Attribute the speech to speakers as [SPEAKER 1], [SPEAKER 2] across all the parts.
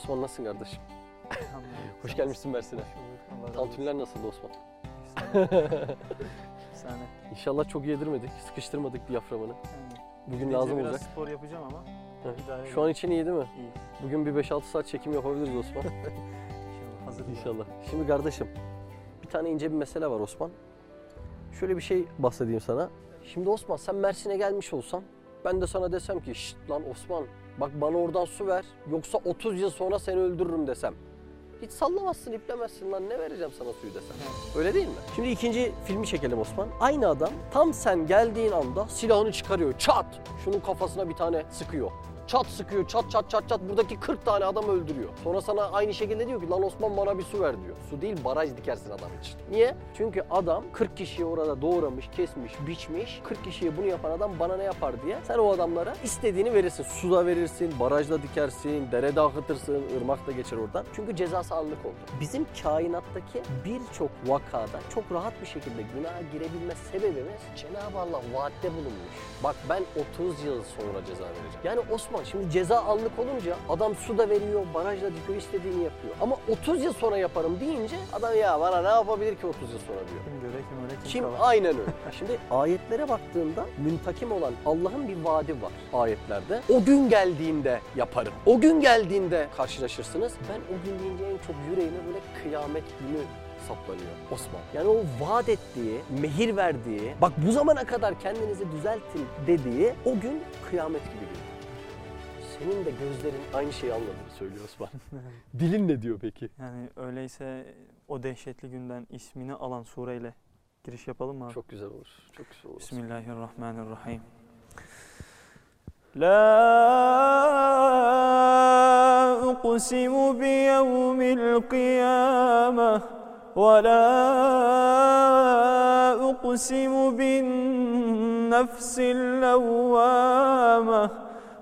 [SPEAKER 1] Osman nasılsın kardeşim? Hoş gelmişsin Mersin'e. Tantuniler nasıldı Osman?
[SPEAKER 2] Efsane.
[SPEAKER 1] İnşallah çok yedirmedik, sıkıştırmadık diyaframını.
[SPEAKER 2] Yani
[SPEAKER 1] Bugün
[SPEAKER 2] gece
[SPEAKER 1] lazım
[SPEAKER 2] biraz
[SPEAKER 1] olacak.
[SPEAKER 2] spor yapacağım ama idare
[SPEAKER 1] Şu an için iyi değil mi?
[SPEAKER 2] iyi.
[SPEAKER 1] Bugün bir 5-6 saat çekim yapabiliriz Osman.
[SPEAKER 2] İnşallah hazır.
[SPEAKER 1] İnşallah. Şimdi kardeşim, bir tane ince bir mesele var Osman. Şöyle bir şey bahsedeyim sana. Şimdi Osman sen Mersin'e gelmiş olsan ben de sana desem ki şşt lan Osman bak bana oradan su ver yoksa 30 yıl sonra seni öldürürüm desem. Hiç sallamazsın, iplemezsin lan ne vereceğim sana suyu desem. Öyle değil mi? Şimdi ikinci filmi çekelim Osman. Aynı adam tam sen geldiğin anda silahını çıkarıyor. Çat! Şunun kafasına bir tane sıkıyor. Çat sıkıyor, çat çat çat çat. Buradaki 40 tane adam öldürüyor. Sonra sana aynı şekilde diyor ki lan Osman bana bir su ver diyor. Su değil baraj dikersin adam için. Niye? Çünkü adam 40 kişiyi orada doğramış, kesmiş, biçmiş. 40 kişiye bunu yapan adam bana ne yapar diye. Sen o adamlara istediğini verirsin. Su da verirsin, barajda dikersin, derede akıtırsın, ırmak da geçer oradan. Çünkü cezası anlık oldu. Bizim kainattaki birçok vakada çok rahat bir şekilde günaha girebilme sebebimiz Cenab-ı Allah vaatte bulunmuş. Bak ben 30 yıl sonra ceza vereceğim. Yani Osman şimdi ceza anlık olunca adam su da veriyor, barajda dikiyor, istediğini yapıyor. Ama 30 yıl sonra yaparım deyince adam ya bana ne yapabilir ki 30 yıl sonra diyor.
[SPEAKER 2] Kim göre kim öyle kim,
[SPEAKER 1] Kim
[SPEAKER 2] kalar.
[SPEAKER 1] aynen öyle. Şimdi ayetlere baktığında müntakim olan Allah'ın bir vaadi var ayetlerde. O gün geldiğinde yaparım. O gün geldiğinde karşılaşırsınız. Ben o gün deyince en çok yüreğime böyle kıyamet günü saplanıyor Osman. Yani o vaat ettiği, mehir verdiği, bak bu zamana kadar kendinizi düzeltin dediği o gün kıyamet gibi geliyor. Senin de gözlerin aynı şeyi anladığını söylüyor Osman. Dilin ne diyor peki?
[SPEAKER 2] Yani öyleyse o dehşetli günden ismini alan sureyle giriş yapalım mı abi?
[SPEAKER 1] Çok güzel olur. Çok güzel olur.
[SPEAKER 2] Bismillahirrahmanirrahim. La uqsimu bi yevmil kıyameh ve la uqsimu bin nefsil levvameh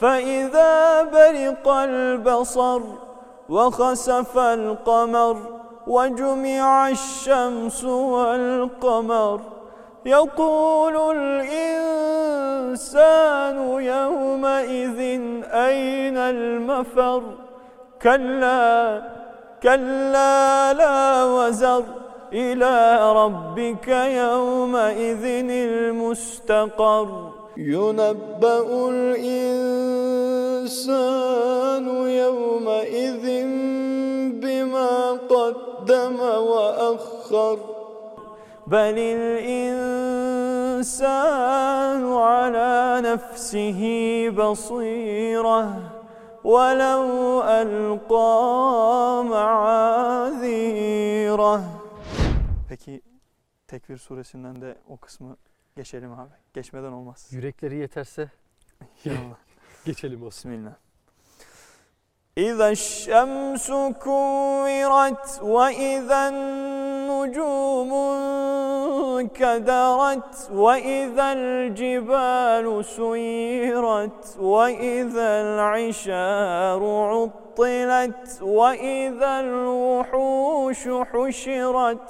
[SPEAKER 2] فإذا برق البصر وخسف القمر وجمع الشمس والقمر يقول الإنسان يومئذ أين المفر؟ كلا كلا لا وزر إلى ربك يومئذ المستقر. ينبأ الإنسان يومئذ بما قدم وأخر. بل الإنسان على نفسه بصيرة ولو ألقى معاذيره. Peki Tekvir suresinden de o kısmı geçelim abi. Geçmeden olmaz.
[SPEAKER 1] Yürekleri yeterse
[SPEAKER 2] Yallah.
[SPEAKER 1] geçelim Osman.
[SPEAKER 2] Bismillah. إذا الشمس كورت وإذا النجوم انكدرت وإذا الجبال سيرت وإذا العشار عطلت وإذا الوحوش حشرت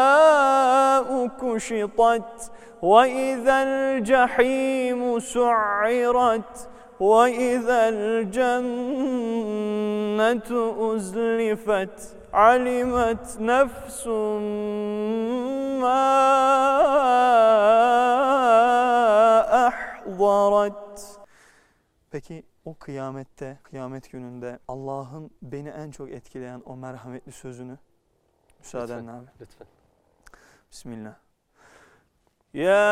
[SPEAKER 2] كشطت وإذا الجحيم سعرت وإذا الجنة أزلفت علمت نفس ما أحضرت Peki o kıyamette, kıyamet gününde Allah'ın beni en çok etkileyen o merhametli sözünü Müsaadenle abi.
[SPEAKER 1] Lütfen.
[SPEAKER 2] Bismillah. يا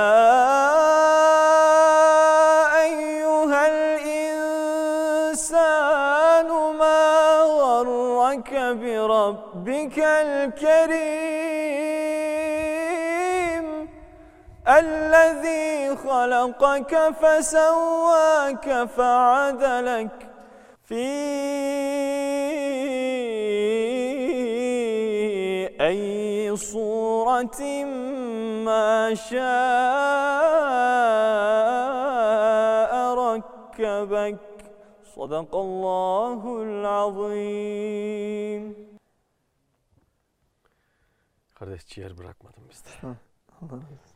[SPEAKER 2] أيها الإنسان ما غرك بربك الكريم الذي خلقك فسواك فعدلك في أي صورة ما ما شاء ركبك صدق الله العظيم
[SPEAKER 1] Kardeş ciğer bırakmadın bizde.
[SPEAKER 2] Allah razı olsun.